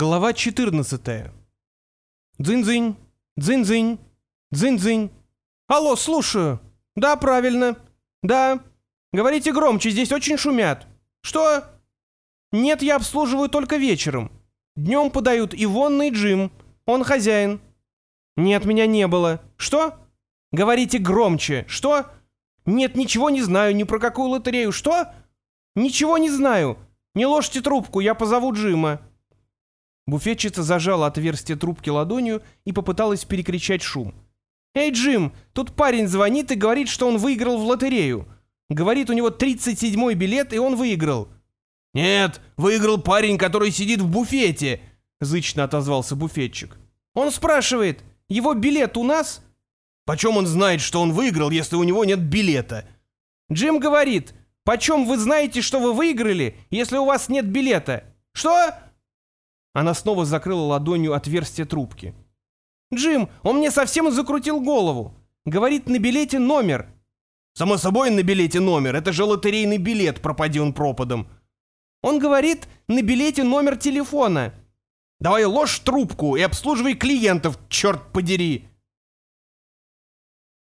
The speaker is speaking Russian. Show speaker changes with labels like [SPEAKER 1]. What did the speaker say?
[SPEAKER 1] Глава 14. Дзынь-дзынь, дзынь-дзынь, дзынь-дзынь. Алло, слушаю. Да, правильно. Да. Говорите громче, здесь очень шумят. Что? Нет, я обслуживаю только вечером. Днем подают Ивонна и Джим. Он хозяин. Нет, меня не было. Что? Говорите громче. Что? Нет, ничего не знаю, ни про какую лотерею. Что? Ничего не знаю. Не ложьте трубку, я позову Джима. Буфетчица зажала отверстие трубки ладонью и попыталась перекричать шум. «Эй, Джим, тут парень звонит и говорит, что он выиграл в лотерею. Говорит, у него 37-й билет, и он выиграл».
[SPEAKER 2] «Нет, выиграл парень, который сидит в буфете», —
[SPEAKER 1] зычно отозвался буфетчик. «Он спрашивает, его билет у нас?»
[SPEAKER 2] «Почем он знает, что он выиграл, если у него нет билета?»
[SPEAKER 1] Джим говорит, «Почем вы знаете, что вы выиграли, если у вас нет билета?» «Что?» Она снова закрыла ладонью отверстие трубки. «Джим, он мне совсем закрутил голову. Говорит, на билете номер».
[SPEAKER 2] «Само собой, на билете номер. Это же лотерейный билет, пропади он пропадом».
[SPEAKER 1] «Он говорит, на билете номер телефона».
[SPEAKER 2] «Давай ложь трубку и обслуживай клиентов, черт подери!»